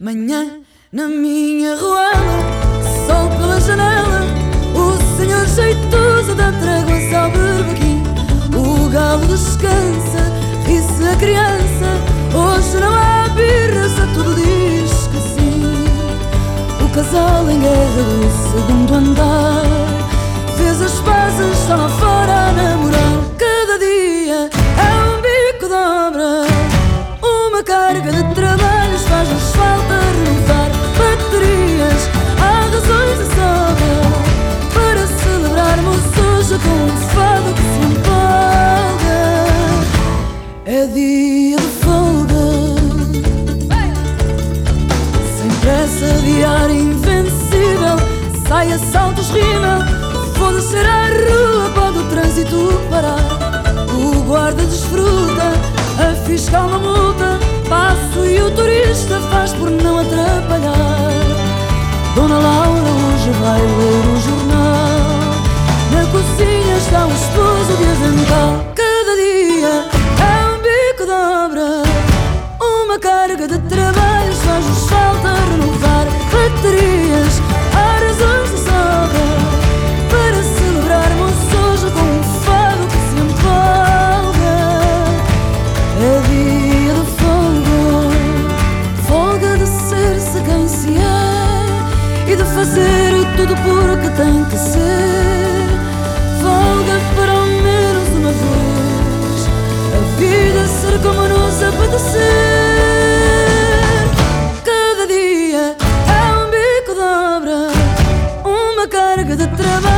Manhã na minha ruela, sol pela janela, o senhor jeitoso dá tréguas ao berbequim. O galo descansa, ri-se a criança, hoje não há birra, se tudo diz que sim. O casal em guerra do segundo diário invencível. Saia, saltos, rima, vou descer à rua, pode o trânsito parar. O guarda desfruta, a fiscal não multa. Passo e o turista faz por não atrapalhar. Dona Laura hoje vai ler o jornal. Na cozinha está o esposo de avental. Cada dia é um bico de obra. Uma carga de trabalhos faz-nos falta renovar tem que ser. Folga para ao menos uma vez a vida ser como nos apetecer. Cada dia é um bico de obra, uma carga de trabalho.